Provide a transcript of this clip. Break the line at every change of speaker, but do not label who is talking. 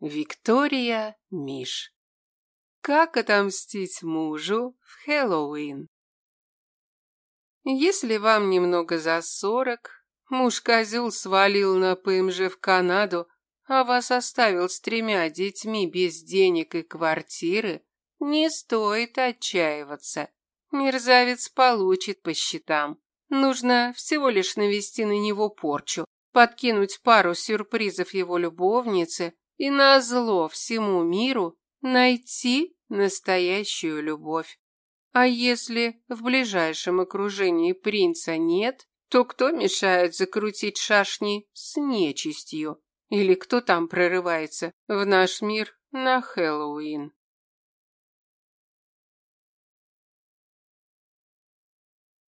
Виктория Миш. Как отомстить мужу в Хэллоуин? Если вам немного за сорок, муж-козел свалил на ПМЖ в Канаду, а вас оставил с тремя детьми без денег и квартиры, не стоит отчаиваться. Мерзавец получит по счетам. Нужно всего лишь навести на него порчу, подкинуть пару сюрпризов его любовнице и на зло всему миру найти настоящую любовь. А если в ближайшем окружении принца нет, то кто мешает закрутить шашни с нечистью? Или кто там прорывается в наш мир на Хэллоуин?